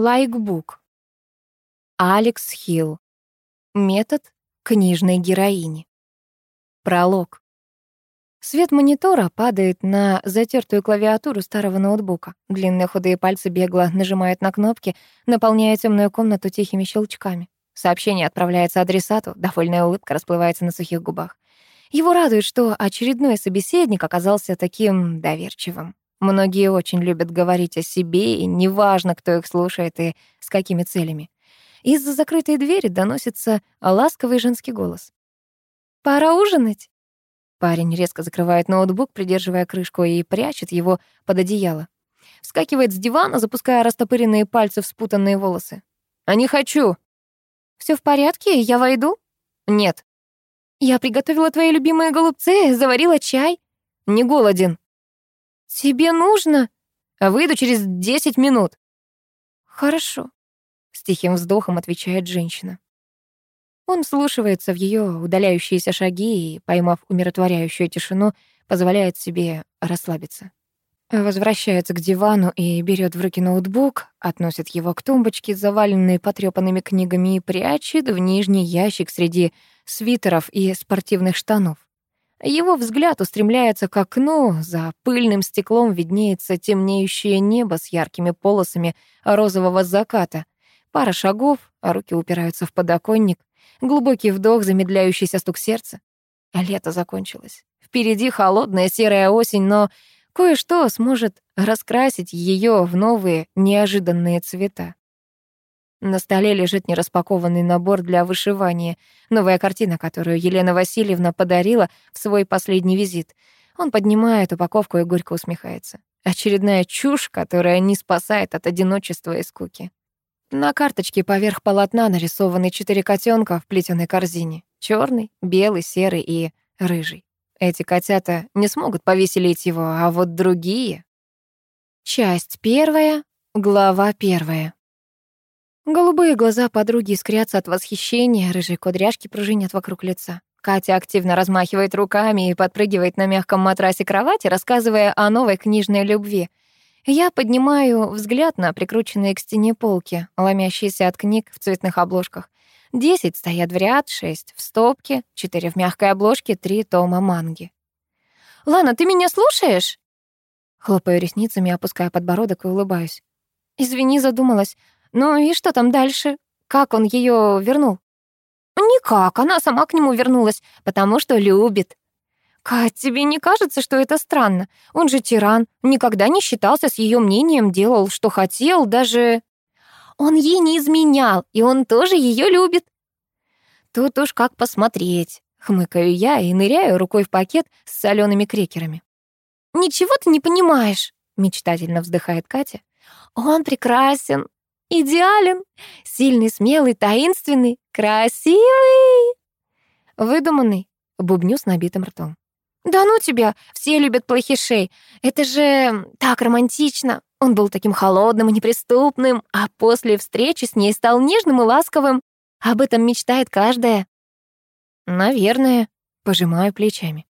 Лайкбук. Алекс Хилл. Метод книжной героини. Пролог. Свет монитора падает на затертую клавиатуру старого ноутбука. Длинные худые пальцы бегло нажимают на кнопки, наполняя темную комнату тихими щелчками. Сообщение отправляется адресату, довольная улыбка расплывается на сухих губах. Его радует, что очередной собеседник оказался таким доверчивым. Многие очень любят говорить о себе, и неважно, кто их слушает и с какими целями. Из-за закрытой двери доносится ласковый женский голос. «Пора ужинать?» Парень резко закрывает ноутбук, придерживая крышку, и прячет его под одеяло. Вскакивает с дивана, запуская растопыренные пальцы в спутанные волосы. «А не хочу!» Все в порядке? Я войду?» «Нет». «Я приготовила твои любимые голубцы, заварила чай». «Не голоден». «Тебе нужно?» «Выйду через десять минут». «Хорошо», — с тихим вздохом отвечает женщина. Он вслушивается в ее удаляющиеся шаги и, поймав умиротворяющую тишину, позволяет себе расслабиться. Возвращается к дивану и берет в руки ноутбук, относит его к тумбочке, заваленной потрёпанными книгами, и прячет в нижний ящик среди свитеров и спортивных штанов. Его взгляд устремляется к окну, за пыльным стеклом виднеется темнеющее небо с яркими полосами розового заката. Пара шагов, а руки упираются в подоконник, глубокий вдох, замедляющийся стук сердца. Лето закончилось. Впереди холодная серая осень, но кое-что сможет раскрасить ее в новые неожиданные цвета. На столе лежит нераспакованный набор для вышивания, новая картина, которую Елена Васильевна подарила в свой последний визит. Он поднимает упаковку и горько усмехается. Очередная чушь, которая не спасает от одиночества и скуки. На карточке поверх полотна нарисованы четыре котенка в плетеной корзине. черный, белый, серый и рыжий. Эти котята не смогут повеселить его, а вот другие... Часть первая, глава первая. Голубые глаза подруги искрятся от восхищения, рыжие кудряшки пружинят вокруг лица. Катя активно размахивает руками и подпрыгивает на мягком матрасе кровати, рассказывая о новой книжной любви. Я поднимаю взгляд на прикрученные к стене полки, ломящиеся от книг в цветных обложках. Десять стоят в ряд, шесть в стопке, четыре в мягкой обложке, три тома манги. «Лана, ты меня слушаешь?» Хлопаю ресницами, опуская подбородок и улыбаюсь. «Извини, задумалась. Ну и что там дальше? Как он ее вернул? Никак, она сама к нему вернулась, потому что любит. Кать, тебе не кажется, что это странно? Он же тиран, никогда не считался с ее мнением, делал, что хотел, даже... Он ей не изменял, и он тоже ее любит. Тут уж как посмотреть. Хмыкаю я и ныряю рукой в пакет с солеными крекерами. «Ничего ты не понимаешь», — мечтательно вздыхает Катя. «Он прекрасен, Идеален, сильный, смелый, таинственный, красивый. Выдуманный, бубню с набитым ртом. Да ну тебя, все любят плохишей. Это же так романтично. Он был таким холодным и неприступным, а после встречи с ней стал нежным и ласковым. Об этом мечтает каждая. Наверное, пожимаю плечами.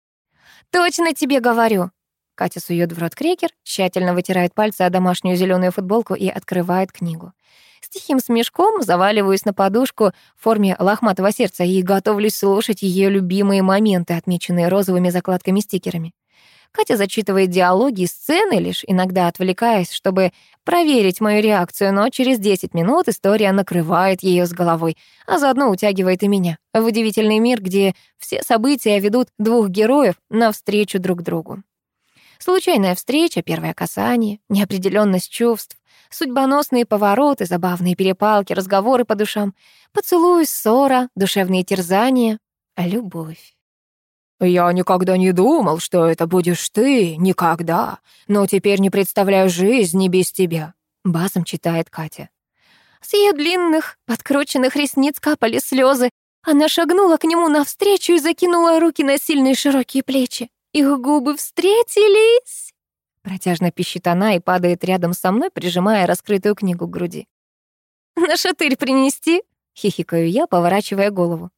Точно тебе говорю. Катя сует в рот крекер, тщательно вытирает пальцы о домашнюю зеленую футболку и открывает книгу. С тихим смешком заваливаюсь на подушку в форме лохматого сердца и готовлюсь слушать ее любимые моменты, отмеченные розовыми закладками-стикерами. Катя зачитывает диалоги и сцены, лишь иногда отвлекаясь, чтобы проверить мою реакцию, но через 10 минут история накрывает ее с головой, а заодно утягивает и меня в удивительный мир, где все события ведут двух героев навстречу друг другу. Случайная встреча, первое касание, неопределенность чувств, судьбоносные повороты, забавные перепалки, разговоры по душам, поцелуй, ссора, душевные терзания, любовь. «Я никогда не думал, что это будешь ты, никогда, но теперь не представляю жизни без тебя», — басом читает Катя. С ее длинных, подкрученных ресниц капали слезы. Она шагнула к нему навстречу и закинула руки на сильные широкие плечи. Их губы встретились. Протяжно пищит она и падает рядом со мной, прижимая раскрытую книгу к груди. «На шатырь принести?» — хихикаю я, поворачивая голову.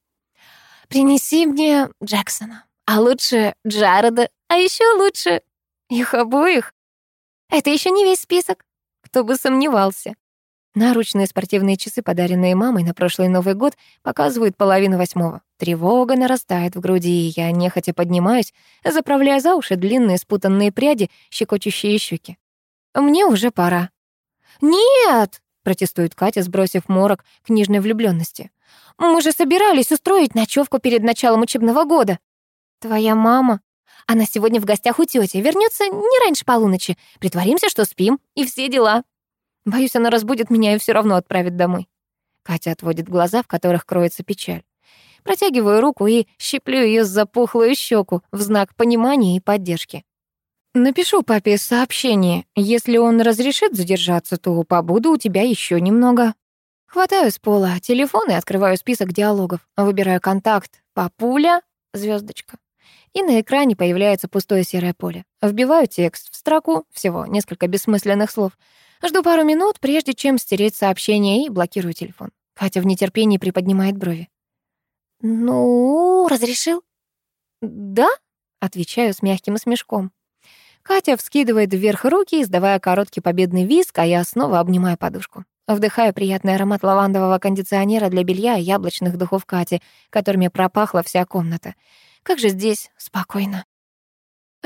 «Принеси мне Джексона, а лучше Джареда, а еще лучше их обоих. Это еще не весь список, кто бы сомневался». Наручные спортивные часы, подаренные мамой на прошлый Новый год, показывают половину восьмого. Тревога нарастает в груди, и я нехотя поднимаюсь, заправляя за уши длинные спутанные пряди, щекочущие щеки. Мне уже пора. «Нет!» — протестует Катя, сбросив морок книжной влюбленности. «Мы же собирались устроить ночевку перед началом учебного года». «Твоя мама?» «Она сегодня в гостях у тети, вернется не раньше полуночи. Притворимся, что спим, и все дела». Боюсь, она разбудит меня и все равно отправит домой. Катя отводит глаза, в которых кроется печаль. Протягиваю руку и щиплю ее за пухлую щеку в знак понимания и поддержки. Напишу папе сообщение. Если он разрешит задержаться, то побуду у тебя еще немного. Хватаю с пола телефон и открываю список диалогов. Выбираю контакт «Папуля», звездочка. И на экране появляется пустое серое поле. Вбиваю текст в строку, всего несколько бессмысленных слов — Жду пару минут, прежде чем стереть сообщение и блокирую телефон. Катя в нетерпении приподнимает брови. «Ну, разрешил?» «Да», — отвечаю с мягким смешком. Катя вскидывает вверх руки, издавая короткий победный визг, а я снова обнимаю подушку. Вдыхаю приятный аромат лавандового кондиционера для белья и яблочных духов Кати, которыми пропахла вся комната. Как же здесь спокойно.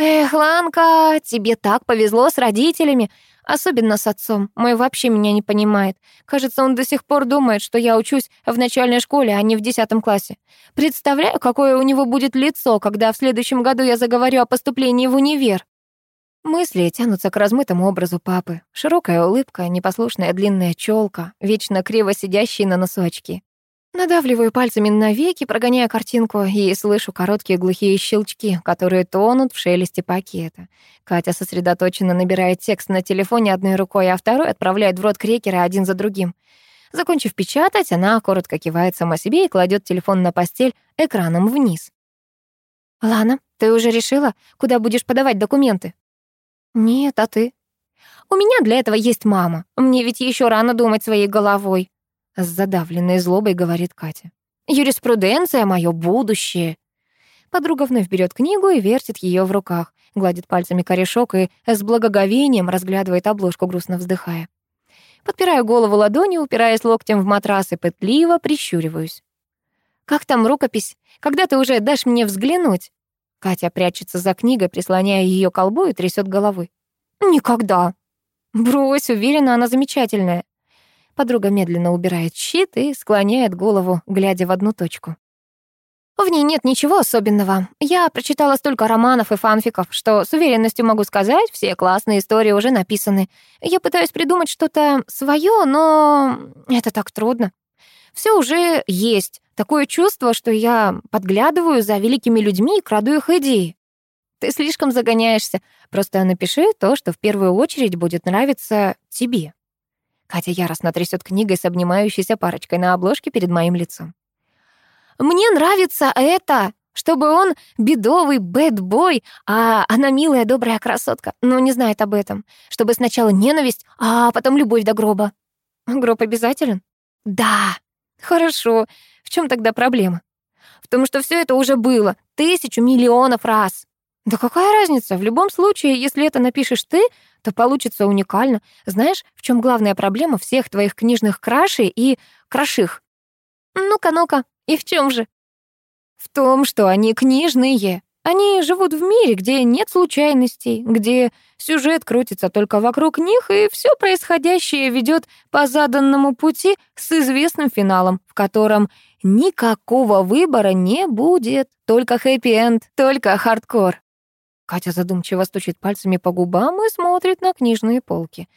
«Эх, Ланка, тебе так повезло с родителями. Особенно с отцом. Мой вообще меня не понимает. Кажется, он до сих пор думает, что я учусь в начальной школе, а не в десятом классе. Представляю, какое у него будет лицо, когда в следующем году я заговорю о поступлении в универ. Мысли тянутся к размытому образу папы. Широкая улыбка, непослушная длинная челка, вечно криво сидящие на носу очки. Надавливаю пальцами на веки, прогоняя картинку, и слышу короткие глухие щелчки, которые тонут в шелесте пакета. Катя сосредоточенно набирает текст на телефоне одной рукой, а второй отправляет в рот крекеры один за другим. Закончив печатать, она коротко кивает сама себе и кладет телефон на постель экраном вниз. «Лана, ты уже решила, куда будешь подавать документы?» «Нет, а ты?» «У меня для этого есть мама. Мне ведь еще рано думать своей головой», с задавленной злобой говорит Катя. «Юриспруденция — мое будущее». Подруга вновь берет книгу и вертит ее в руках, гладит пальцами корешок и с благоговением разглядывает обложку, грустно вздыхая. Подпираю голову ладонью, упираясь локтем в матрас и пытливо прищуриваюсь. «Как там рукопись? Когда ты уже дашь мне взглянуть?» Катя прячется за книгой, прислоняя ее к колбу и трясет головой. «Никогда!» «Брось, уверена, она замечательная». Подруга медленно убирает щит и склоняет голову, глядя в одну точку. В ней нет ничего особенного. Я прочитала столько романов и фанфиков, что с уверенностью могу сказать, все классные истории уже написаны. Я пытаюсь придумать что-то свое, но это так трудно. Все уже есть. Такое чувство, что я подглядываю за великими людьми и краду их идеи. Ты слишком загоняешься. Просто напиши то, что в первую очередь будет нравиться тебе. Катя яростно трясет книгой с обнимающейся парочкой на обложке перед моим лицом. «Мне нравится это!» чтобы он бедовый бэдбой, а она милая, добрая красотка, но не знает об этом. Чтобы сначала ненависть, а потом любовь до гроба. Гроб обязателен? Да. Хорошо. В чем тогда проблема? В том, что все это уже было тысячу миллионов раз. Да какая разница? В любом случае, если это напишешь ты, то получится уникально. Знаешь, в чем главная проблема всех твоих книжных крашей и краших? Ну-ка, ну-ка, и в чем же? В том, что они книжные. Они живут в мире, где нет случайностей, где сюжет крутится только вокруг них, и все происходящее ведет по заданному пути с известным финалом, в котором никакого выбора не будет, только хэппи-энд, только хардкор. Катя задумчиво стучит пальцами по губам и смотрит на книжные полки.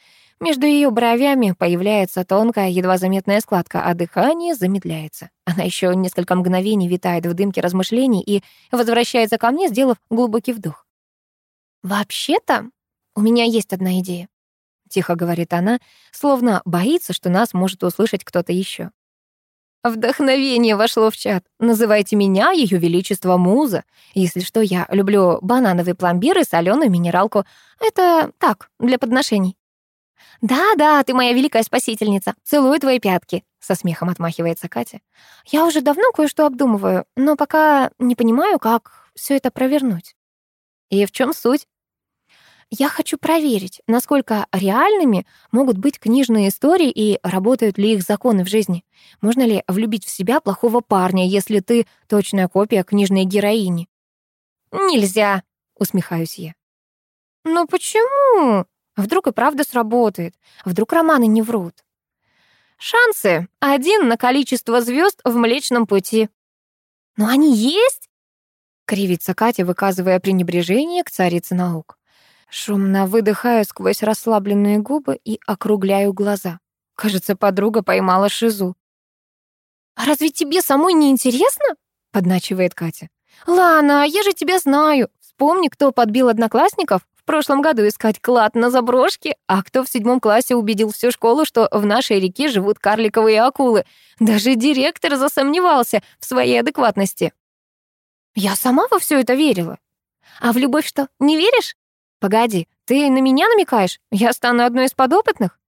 Между ее бровями появляется тонкая, едва заметная складка, а дыхание замедляется. Она еще несколько мгновений витает в дымке размышлений и возвращается ко мне, сделав глубокий вдох. «Вообще-то у меня есть одна идея», — тихо говорит она, словно боится, что нас может услышать кто-то еще. Вдохновение вошло в чат. Называйте меня Ее Величество Муза. Если что, я люблю банановый пломбир и соленую минералку. Это так, для подношений. «Да-да, ты моя великая спасительница. Целую твои пятки», — со смехом отмахивается Катя. «Я уже давно кое-что обдумываю, но пока не понимаю, как все это провернуть». «И в чем суть?» Я хочу проверить, насколько реальными могут быть книжные истории и работают ли их законы в жизни. Можно ли влюбить в себя плохого парня, если ты точная копия книжной героини? Нельзя, усмехаюсь я. Но почему? Вдруг и правда сработает. Вдруг романы не врут. Шансы один на количество звезд в Млечном пути. Но они есть? Кривится Катя, выказывая пренебрежение к царице наук. Шумно выдыхаю сквозь расслабленные губы и округляю глаза. Кажется, подруга поймала шизу. «А разве тебе самой не интересно?» — подначивает Катя. «Лана, я же тебя знаю. Вспомни, кто подбил одноклассников в прошлом году искать клад на заброшке, а кто в седьмом классе убедил всю школу, что в нашей реке живут карликовые акулы. Даже директор засомневался в своей адекватности». «Я сама во все это верила. А в любовь что, не веришь?» Погоди, ты на меня намекаешь? Я стану одной из подопытных?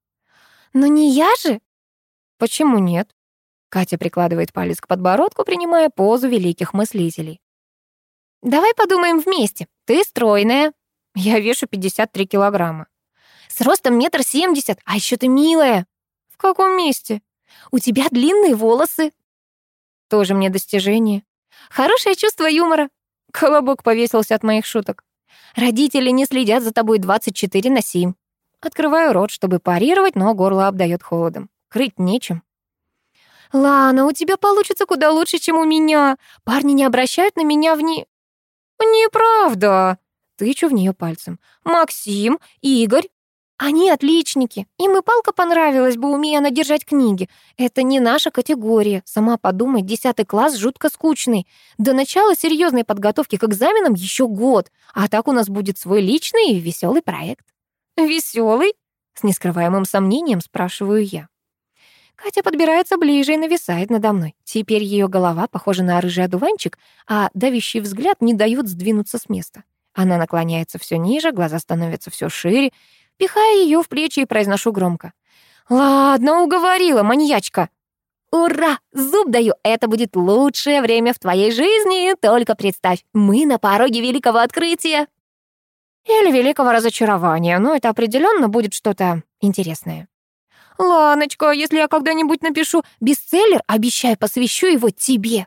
Но не я же. Почему нет? Катя прикладывает палец к подбородку, принимая позу великих мыслителей. Давай подумаем вместе. Ты стройная. Я вешу 53 килограмма. С ростом метр семьдесят, а еще ты милая. В каком месте? У тебя длинные волосы. Тоже мне достижение. Хорошее чувство юмора. Колобок повесился от моих шуток. Родители не следят за тобой 24 на 7. Открываю рот, чтобы парировать, но горло обдает холодом. Крыть нечем. «Лана, у тебя получится куда лучше, чем у меня. Парни не обращают на меня вни...» «Неправда!» Тычу в нее пальцем. «Максим, Игорь, они отличники. Им и палка понравилась бы, умея она держать книги. Это не наша категория. Сама подумай, десятый класс жутко скучный. До начала серьезной подготовки к экзаменам еще год. А так у нас будет свой личный и веселый проект. Веселый? С нескрываемым сомнением спрашиваю я. Катя подбирается ближе и нависает надо мной. Теперь ее голова похожа на рыжий одуванчик, а давящий взгляд не дает сдвинуться с места. Она наклоняется все ниже, глаза становятся все шире, Пихая ее в плечи и произношу громко. «Ладно, уговорила, маньячка!» «Ура! Зуб даю! Это будет лучшее время в твоей жизни! Только представь, мы на пороге великого открытия!» Или великого разочарования, но это определенно будет что-то интересное. «Ланочка, если я когда-нибудь напишу бестселлер, обещаю, посвящу его тебе!»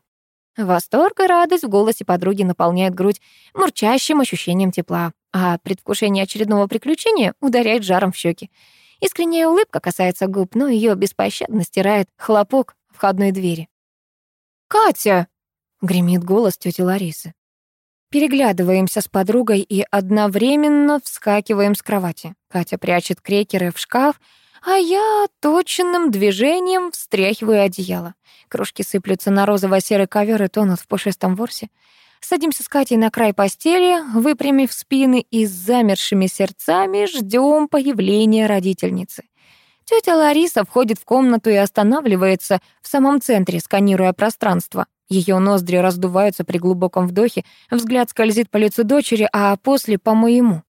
Восторг и радость в голосе подруги наполняет грудь мурчащим ощущением тепла, а предвкушение очередного приключения ударяет жаром в щеки. Искренняя улыбка касается губ, но ее беспощадно стирает хлопок входной двери. «Катя!» — гремит голос тети Ларисы. Переглядываемся с подругой и одновременно вскакиваем с кровати. Катя прячет крекеры в шкаф, а я точенным движением встряхиваю одеяло. Крошки сыплются на розово-серый ковер и тонут в пушистом ворсе. Садимся с Катей на край постели, выпрямив спины и с замершими сердцами ждем появления родительницы. Тетя Лариса входит в комнату и останавливается в самом центре, сканируя пространство. Ее ноздри раздуваются при глубоком вдохе, взгляд скользит по лицу дочери, а после — по моему.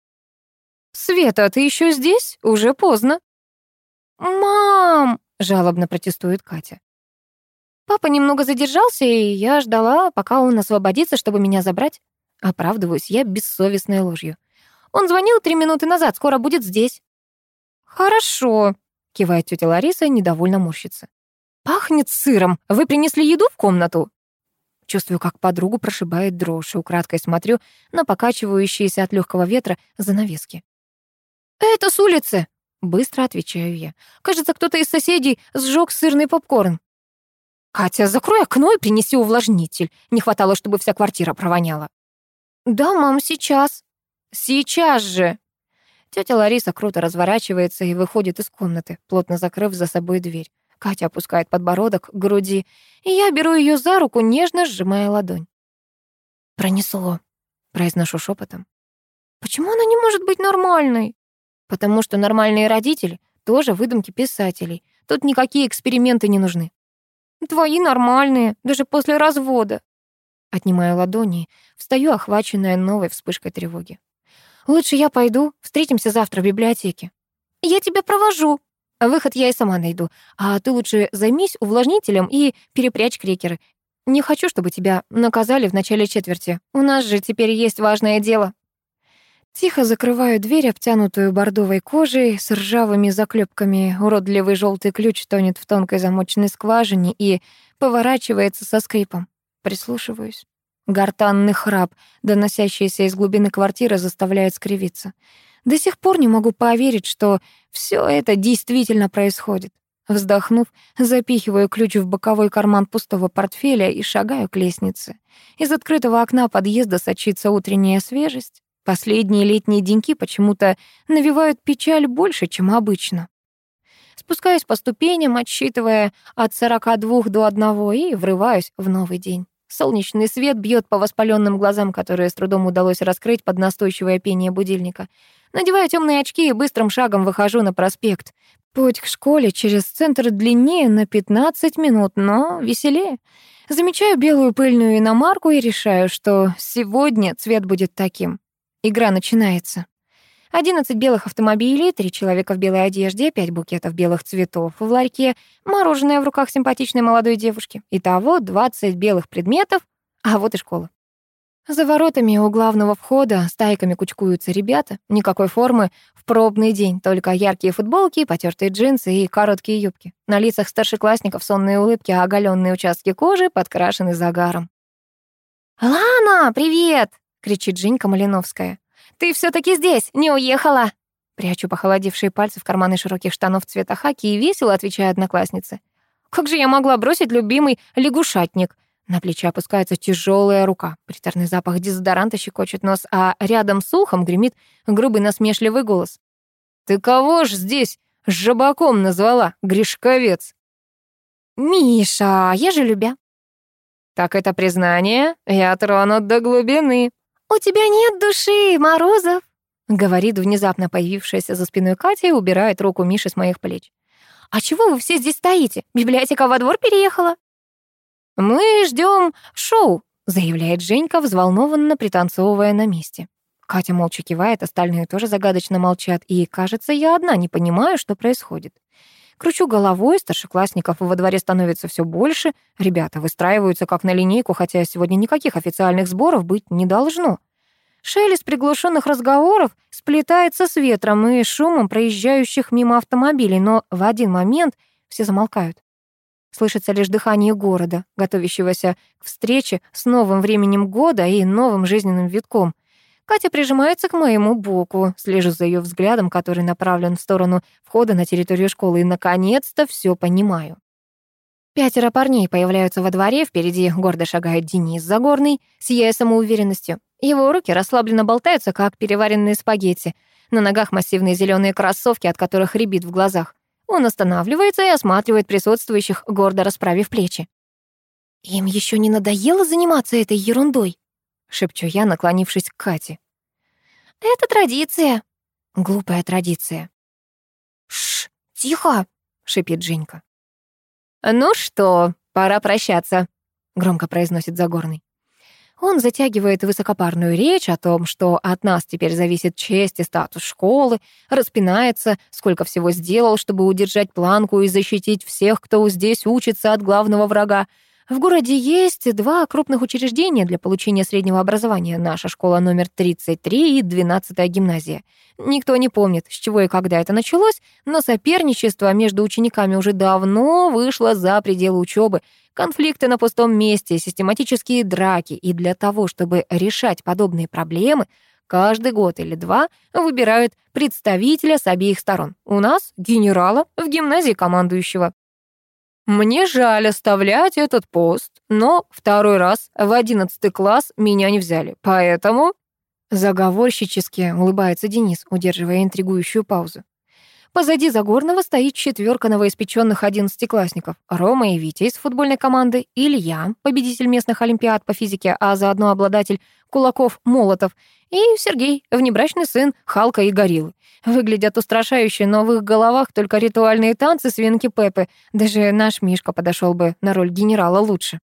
«Света, ты еще здесь? Уже поздно». «Мам!» — жалобно протестует Катя. Папа немного задержался, и я ждала, пока он освободится, чтобы меня забрать. Оправдываюсь я бессовестной ложью. Он звонил три минуты назад, скоро будет здесь. Хорошо, кивает тетя Лариса недовольно морщится. Пахнет сыром. Вы принесли еду в комнату? Чувствую, как подругу прошибает дрожь, и украдкой смотрю на покачивающиеся от легкого ветра занавески. «Это с улицы!» — быстро отвечаю я. «Кажется, кто-то из соседей сжег сырный попкорн». «Катя, закрой окно и принеси увлажнитель. Не хватало, чтобы вся квартира провоняла». «Да, мам, сейчас». «Сейчас же!» Тетя Лариса круто разворачивается и выходит из комнаты, плотно закрыв за собой дверь. Катя опускает подбородок к груди, и я беру ее за руку, нежно сжимая ладонь. «Пронесло», — произношу шепотом. «Почему она не может быть нормальной?» «Потому что нормальные родители тоже выдумки писателей. Тут никакие эксперименты не нужны. Твои нормальные, даже после развода. Отнимаю ладони, встаю, охваченная новой вспышкой тревоги. Лучше я пойду, встретимся завтра в библиотеке. Я тебя провожу. Выход я и сама найду. А ты лучше займись увлажнителем и перепрячь крекеры. Не хочу, чтобы тебя наказали в начале четверти. У нас же теперь есть важное дело. Тихо закрываю дверь, обтянутую бордовой кожей, с ржавыми заклепками. Уродливый желтый ключ тонет в тонкой замочной скважине и поворачивается со скрипом. Прислушиваюсь. Гортанный храп, доносящийся из глубины квартиры, заставляет скривиться. До сих пор не могу поверить, что все это действительно происходит. Вздохнув, запихиваю ключ в боковой карман пустого портфеля и шагаю к лестнице. Из открытого окна подъезда сочится утренняя свежесть. Последние летние деньки почему-то навевают печаль больше, чем обычно. Спускаюсь по ступеням, отсчитывая от 42 до 1 и врываюсь в новый день. Солнечный свет бьет по воспаленным глазам, которые с трудом удалось раскрыть под настойчивое пение будильника. Надеваю темные очки и быстрым шагом выхожу на проспект. Путь к школе через центр длиннее на 15 минут, но веселее. Замечаю белую пыльную иномарку и решаю, что сегодня цвет будет таким. Игра начинается. 11 белых автомобилей, три человека в белой одежде, пять букетов белых цветов в ларьке, мороженое в руках симпатичной молодой девушки. Итого 20 белых предметов, а вот и школа. За воротами у главного входа стайками кучкуются ребята. Никакой формы в пробный день, только яркие футболки, потертые джинсы и короткие юбки. На лицах старшеклассников сонные улыбки, а оголенные участки кожи подкрашены загаром. «Лана, привет!» — кричит Женька Малиновская. «Ты все таки здесь, не уехала!» Прячу похолодевшие пальцы в карманы широких штанов цвета хаки и весело отвечаю однокласснице. «Как же я могла бросить любимый лягушатник? На плечи опускается тяжелая рука. Приторный запах дезодоранта щекочет нос, а рядом с ухом гремит грубый насмешливый голос. «Ты кого ж здесь жабаком назвала, грешковец?» «Миша, я же любя». «Так это признание? Я тронут до глубины». «У тебя нет души, Морозов», — говорит внезапно появившаяся за спиной Катя и убирает руку Миши с моих плеч. «А чего вы все здесь стоите? Библиотека во двор переехала?» «Мы ждем шоу», — заявляет Женька, взволнованно пританцовывая на месте. Катя молча кивает, остальные тоже загадочно молчат, и, кажется, я одна не понимаю, что происходит. Кручу головой, старшеклассников во дворе становится все больше, ребята выстраиваются как на линейку, хотя сегодня никаких официальных сборов быть не должно. Шелест приглушенных разговоров сплетается с ветром и шумом проезжающих мимо автомобилей, но в один момент все замолкают. Слышится лишь дыхание города, готовящегося к встрече с новым временем года и новым жизненным витком. Катя прижимается к моему боку, слежу за ее взглядом, который направлен в сторону входа на территорию школы, и, наконец-то, все понимаю. Пятеро парней появляются во дворе, впереди гордо шагает Денис Загорный, сияя самоуверенностью. Его руки расслабленно болтаются, как переваренные спагетти. На ногах массивные зеленые кроссовки, от которых рябит в глазах. Он останавливается и осматривает присутствующих, гордо расправив плечи. «Им еще не надоело заниматься этой ерундой?» — шепчу я, наклонившись к Кате. «Это традиция». «Глупая традиция». «Шш, тихо!» — шипит Женька. «Ну что, пора прощаться», — громко произносит Загорный. Он затягивает высокопарную речь о том, что от нас теперь зависит честь и статус школы, распинается, сколько всего сделал, чтобы удержать планку и защитить всех, кто здесь учится от главного врага. В городе есть два крупных учреждения для получения среднего образования. Наша школа номер 33 и 12-я гимназия. Никто не помнит, с чего и когда это началось, но соперничество между учениками уже давно вышло за пределы учебы, конфликты на пустом месте, систематические драки. И для того, чтобы решать подобные проблемы, каждый год или два выбирают представителя с обеих сторон. У нас генерала, в гимназии командующего. Мне жаль оставлять этот пост, но второй раз в одиннадцатый класс меня не взяли, поэтому... Заговорщически улыбается Денис, удерживая интригующую паузу. Позади Загорного стоит четверка новоиспеченных одиннадцатиклассников. Рома и Витя из футбольной команды, Илья, победитель местных олимпиад по физике, а заодно обладатель кулаков Молотов, и Сергей, внебрачный сын Халка и Гориллы. Выглядят устрашающе, но в их головах только ритуальные танцы свинки Пеппы. Даже наш Мишка подошел бы на роль генерала лучше.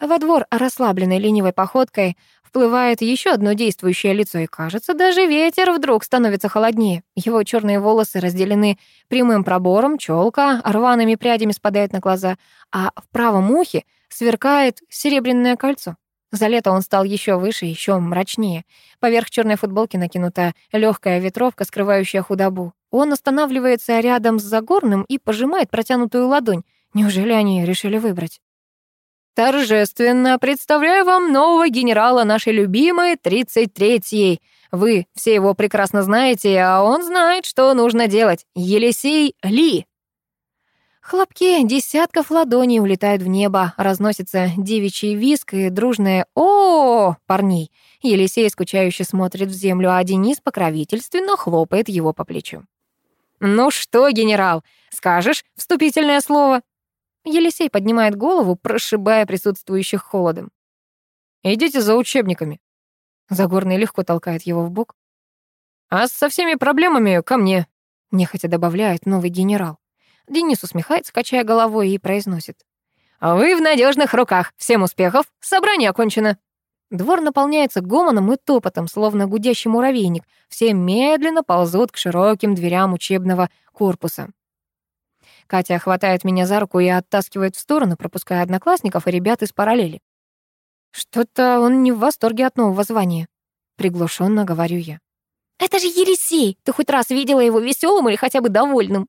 Во двор расслабленной ленивой походкой вплывает еще одно действующее лицо, и кажется, даже ветер вдруг становится холоднее. Его черные волосы разделены прямым пробором, челка рваными прядями спадает на глаза, а в правом ухе сверкает серебряное кольцо. За лето он стал еще выше, еще мрачнее. Поверх черной футболки накинута легкая ветровка, скрывающая худобу. Он останавливается рядом с Загорным и пожимает протянутую ладонь. Неужели они решили выбрать? «Торжественно представляю вам нового генерала нашей любимой 33-й. Вы все его прекрасно знаете, а он знает, что нужно делать. Елисей Ли!» Хлопки десятков ладоней улетают в небо, разносится девичий виск и дружное «О, парней!» Елисей скучающе смотрит в землю, а Денис покровительственно хлопает его по плечу. «Ну что, генерал, скажешь вступительное слово?» Елисей поднимает голову, прошибая присутствующих холодом. «Идите за учебниками». Загорный легко толкает его в бок. «А со всеми проблемами ко мне», — нехотя добавляет новый генерал. Денис усмехается, качая головой, и произносит. «А вы в надежных руках. Всем успехов. Собрание окончено». Двор наполняется гомоном и топотом, словно гудящий муравейник. Все медленно ползут к широким дверям учебного корпуса. Катя хватает меня за руку и оттаскивает в сторону, пропуская одноклассников и ребят из параллели. «Что-то он не в восторге от нового звания», — приглушенно говорю я. «Это же Елисей! Ты хоть раз видела его веселым или хотя бы довольным?»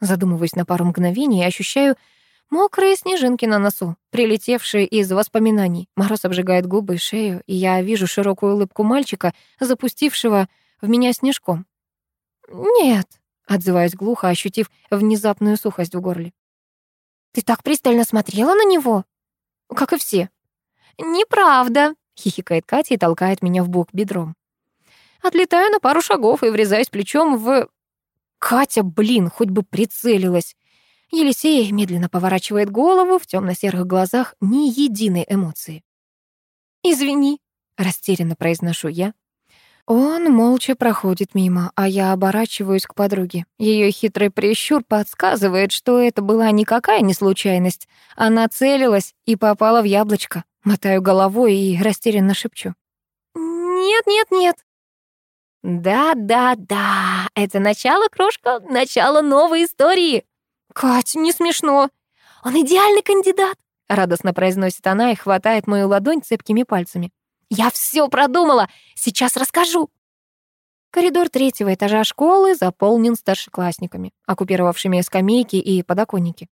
Задумываюсь на пару мгновений и ощущаю мокрые снежинки на носу, прилетевшие из воспоминаний. Мороз обжигает губы и шею, и я вижу широкую улыбку мальчика, запустившего в меня снежком. «Нет», — отзываюсь глухо, ощутив внезапную сухость в горле. «Ты так пристально смотрела на него?» «Как и все». «Неправда», — хихикает Катя и толкает меня в бок бедром. Отлетаю на пару шагов и врезаюсь плечом в Катя, блин, хоть бы прицелилась. Елисей медленно поворачивает голову, в темно-серых глазах ни единой эмоции. «Извини», — растерянно произношу я. Он молча проходит мимо, а я оборачиваюсь к подруге. Ее хитрый прищур подсказывает, что это была никакая не случайность. Она целилась и попала в яблочко. Мотаю головой и растерянно шепчу. «Нет, нет, нет». «Да-да-да, это начало, крошка, начало новой истории». «Кать, не смешно». «Он идеальный кандидат», — радостно произносит она и хватает мою ладонь цепкими пальцами. «Я все продумала, сейчас расскажу». Коридор третьего этажа школы заполнен старшеклассниками, оккупировавшими скамейки и подоконники.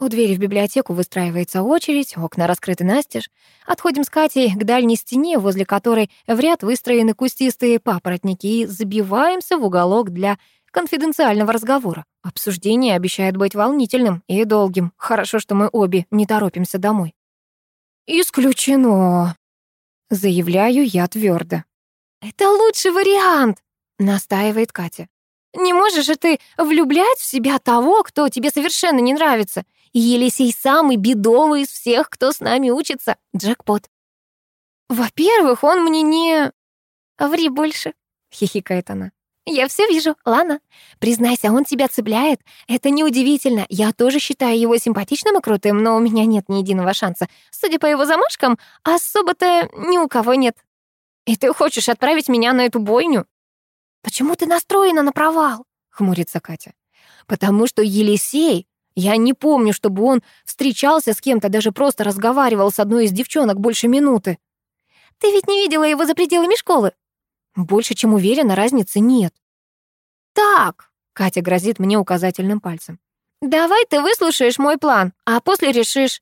У двери в библиотеку выстраивается очередь, окна раскрыты настежь. Отходим с Катей к дальней стене, возле которой в ряд выстроены кустистые папоротники, и забиваемся в уголок для конфиденциального разговора. Обсуждение обещает быть волнительным и долгим. Хорошо, что мы обе не торопимся домой. «Исключено», — заявляю я твердо. «Это лучший вариант», — настаивает Катя. «Не можешь же ты влюблять в себя того, кто тебе совершенно не нравится. Елисей самый бедовый из всех, кто с нами учится. Джекпот. Во-первых, он мне не... Ври больше, хихикает она. Я все вижу, Лана. Признайся, он тебя цепляет. Это неудивительно. Я тоже считаю его симпатичным и крутым, но у меня нет ни единого шанса. Судя по его замашкам, особо-то ни у кого нет. И ты хочешь отправить меня на эту бойню? Почему ты настроена на провал? Хмурится Катя. Потому что Елисей я не помню, чтобы он встречался с кем-то, даже просто разговаривал с одной из девчонок больше минуты. Ты ведь не видела его за пределами школы? Больше чем уверена, разницы нет. Так, Катя грозит мне указательным пальцем. Давай ты выслушаешь мой план, а после решишь.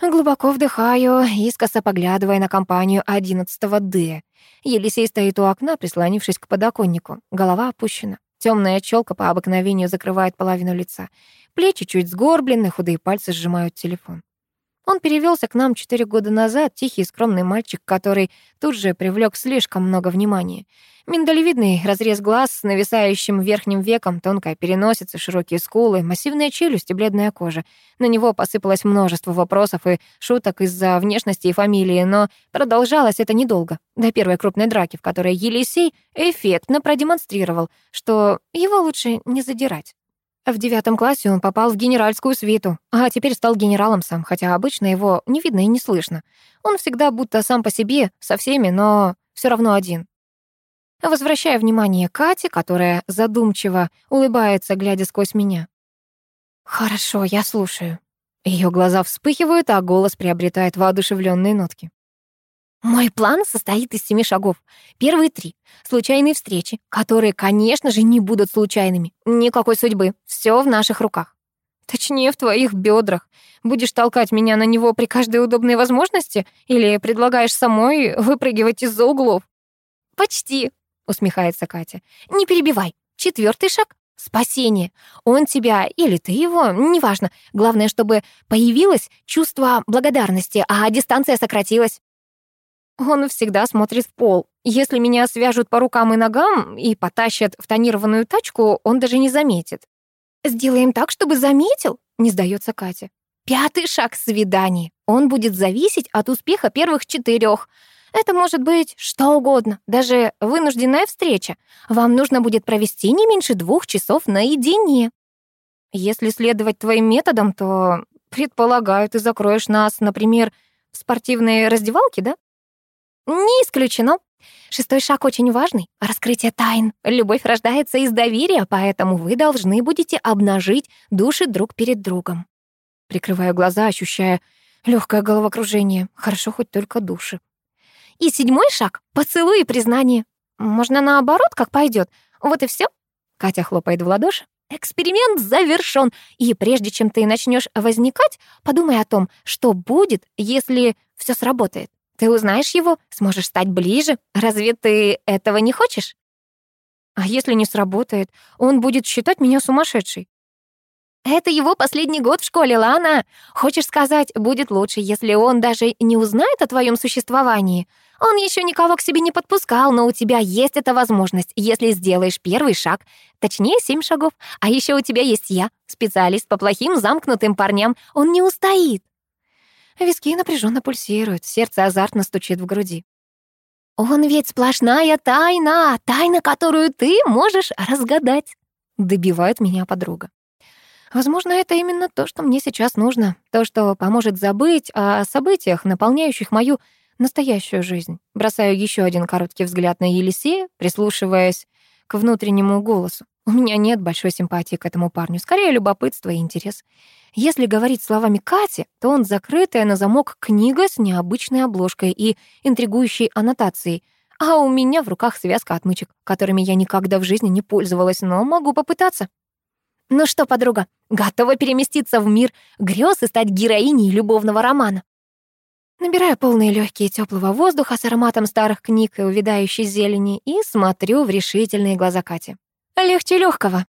Глубоко вдыхаю, искоса поглядывая на компанию 11 Д. Елисей стоит у окна, прислонившись к подоконнику. Голова опущена. Темная челка по обыкновению закрывает половину лица. Плечи чуть сгорблены, худые пальцы сжимают телефон. Он перевелся к нам четыре года назад, тихий скромный мальчик, который тут же привлек слишком много внимания. Миндалевидный разрез глаз с нависающим верхним веком, тонкая переносица, широкие скулы, массивная челюсть и бледная кожа. На него посыпалось множество вопросов и шуток из-за внешности и фамилии, но продолжалось это недолго, до первой крупной драки, в которой Елисей эффектно продемонстрировал, что его лучше не задирать. В девятом классе он попал в генеральскую свиту, а теперь стал генералом сам, хотя обычно его не видно и не слышно. Он всегда будто сам по себе, со всеми, но все равно один. Возвращая внимание Кате, которая задумчиво улыбается, глядя сквозь меня. «Хорошо, я слушаю». Ее глаза вспыхивают, а голос приобретает воодушевленные нотки. Мой план состоит из семи шагов. Первые три — случайные встречи, которые, конечно же, не будут случайными. Никакой судьбы. Все в наших руках. Точнее, в твоих бедрах. Будешь толкать меня на него при каждой удобной возможности или предлагаешь самой выпрыгивать из-за углов? Почти, усмехается Катя. Не перебивай. Четвертый шаг — спасение. Он тебя или ты его, неважно. Главное, чтобы появилось чувство благодарности, а дистанция сократилась. Он всегда смотрит в пол. Если меня свяжут по рукам и ногам и потащат в тонированную тачку, он даже не заметит. «Сделаем так, чтобы заметил», — не сдается Катя. «Пятый шаг свидания. Он будет зависеть от успеха первых четырех. Это может быть что угодно, даже вынужденная встреча. Вам нужно будет провести не меньше двух часов наедине. Если следовать твоим методам, то, предполагаю, ты закроешь нас, например, в спортивной раздевалке, да? Не исключено. Шестой шаг очень важный — раскрытие тайн. Любовь рождается из доверия, поэтому вы должны будете обнажить души друг перед другом. Прикрываю глаза, ощущая легкое головокружение. Хорошо хоть только души. И седьмой шаг — поцелуй и признание. Можно наоборот, как пойдет. Вот и все. Катя хлопает в ладоши. Эксперимент завершён. И прежде чем ты начнешь возникать, подумай о том, что будет, если все сработает. Ты узнаешь его, сможешь стать ближе. Разве ты этого не хочешь? А если не сработает, он будет считать меня сумасшедшей. Это его последний год в школе, Лана. Хочешь сказать, будет лучше, если он даже не узнает о твоем существовании? Он еще никого к себе не подпускал, но у тебя есть эта возможность, если сделаешь первый шаг, точнее, семь шагов. А еще у тебя есть я, специалист по плохим замкнутым парням. Он не устоит. Виски напряженно пульсируют, сердце азартно стучит в груди. «Он ведь сплошная тайна, тайна, которую ты можешь разгадать», — добивает меня подруга. Возможно, это именно то, что мне сейчас нужно, то, что поможет забыть о событиях, наполняющих мою настоящую жизнь. Бросаю еще один короткий взгляд на Елисея, прислушиваясь к внутреннему голосу. У меня нет большой симпатии к этому парню, скорее любопытство и интерес. Если говорить словами Кати, то он закрытая на замок книга с необычной обложкой и интригующей аннотацией, а у меня в руках связка отмычек, которыми я никогда в жизни не пользовалась, но могу попытаться. Ну что, подруга, готова переместиться в мир грез и стать героиней любовного романа? Набираю полные легкие теплого воздуха с ароматом старых книг и увядающей зелени и смотрю в решительные глаза Кати. Легче легкого.